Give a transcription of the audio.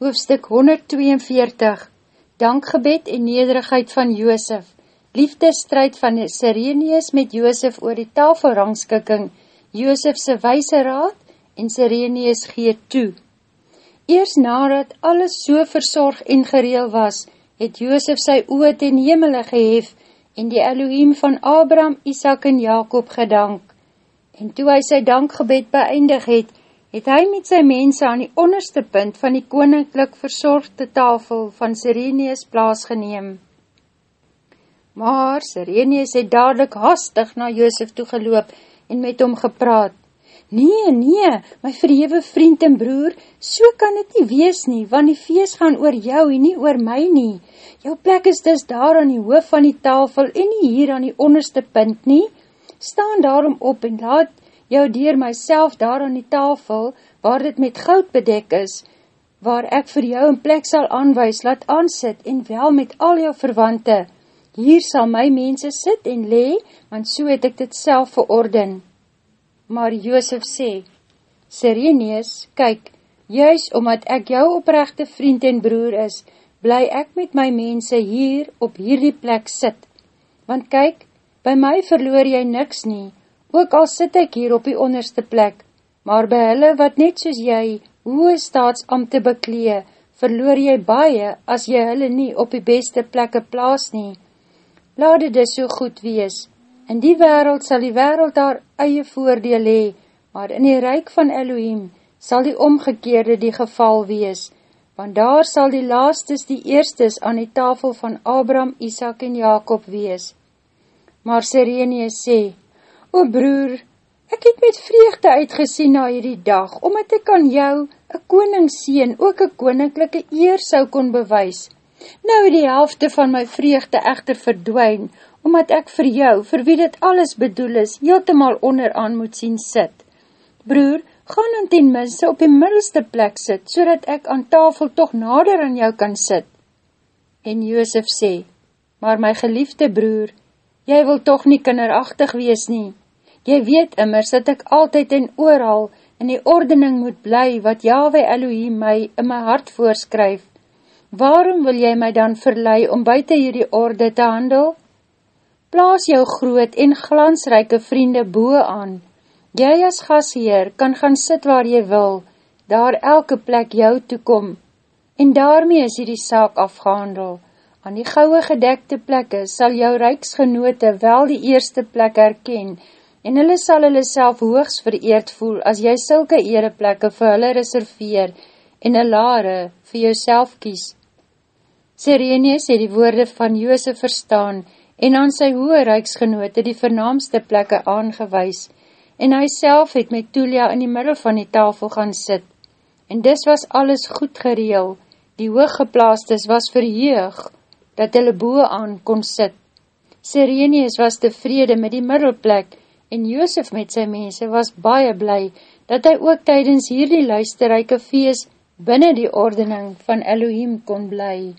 Hoofstuk 142 Dankgebed en nederigheid van Joosef Liefdestrijd van Sirenius met Joosef oor die tafelrangskikking Joosefse wijse raad en Sirenius gee toe Eers nadat alles so verzorg en gereel was, het Joosef sy oe ten hemele gehef en die Elohim van Abraham, Isaac en Jacob gedank. En toe hy sy dankgebed beëindig het, het hy met sy mense aan die onderste punt van die koninklik verzorgde tafel van Sirenius plaas geneem. Maar Sirenius het dadelijk hastig na Joosef toegeloop en met hom gepraat. Nee, nee, my verhewe vriend en broer, so kan het nie wees nie, want die feest gaan oor jou en nie oor my nie. Jou plek is dus daar aan die hoof van die tafel en nie hier aan die onderste punt nie. Staan daarom op en laat jou dier myself daar aan die tafel, waar dit met goud bedek is, waar ek vir jou een plek sal aanwys, laat aansit, en wel met al jou verwante. Hier sal my mense sit en lee, want so het ek dit self verorden. Maar Joosef sê, Sireneus, kyk, juis omdat ek jou oprechte vriend en broer is, bly ek met my mense hier op hierdie plek sit. Want kyk, by my verloor jy niks nie, ook al sit ek hier op die onderste plek, maar by hulle wat net soos jy hoe staatsamte beklee, verloor jy baie as jy hulle nie op die beste plekke plaas nie. Laat dit dus so goed wees. In die wereld sal die wereld daar eie voordeel hee, maar in die reik van Elohim sal die omgekeerde die geval wees, want daar sal die laastes die eerstes aan die tafel van Abraham, Isaac en Jacob wees. Maar Sirenius sê, O broer, ek het met vreugde uitgesien na hierdie dag, omdat ek aan jou, een koningsseen, ook een koninklijke eer sou kon bewys. Nou die helfte van my vreugde echter verdwijn, omdat ek vir jou, vir wie dit alles bedoel is, heeltemaal onderaan moet sien sit. Broer, gaan dan ten minste op die middelste plek sit, so ek aan tafel toch nader aan jou kan sit. En Joosef sê, maar my geliefde broer, jy wil toch nie kinderachtig wees nie, Jy weet immers dat ek altyd en ooral in die ordening moet bly wat Yahweh Elohim my in my hart voorskryf. Waarom wil jy my dan verlei om buiten hierdie orde te handel? Plaas jou groot en glansryke vriende boe aan. Jy as gasheer kan gaan sit waar jy wil, daar elke plek jou toekom. En daarmee is hierdie saak afgehandel. Aan die gouwe gedekte plekke sal jou rijksgenote wel die eerste plek herken, en hulle sal hulle self hoogs vereerd voel as jy sulke ereplekke vir hulle reserveer en een lare vir jouself kies. Sirenius het die woorde van Joosef verstaan en aan sy hoë rijksgenote die vernaamste plekke aangewys en hy self het met Tulia in die middel van die tafel gaan sit. En dis was alles goed gereel, die hooggeplaastes was verheug, dat hulle boe aan kon sit. Sirenius was tevrede met die middelplek en Joosef met sy mense was baie bly, dat hy ook tydens hierdie luisterryke feest binnen die ordening van Elohim kon bly.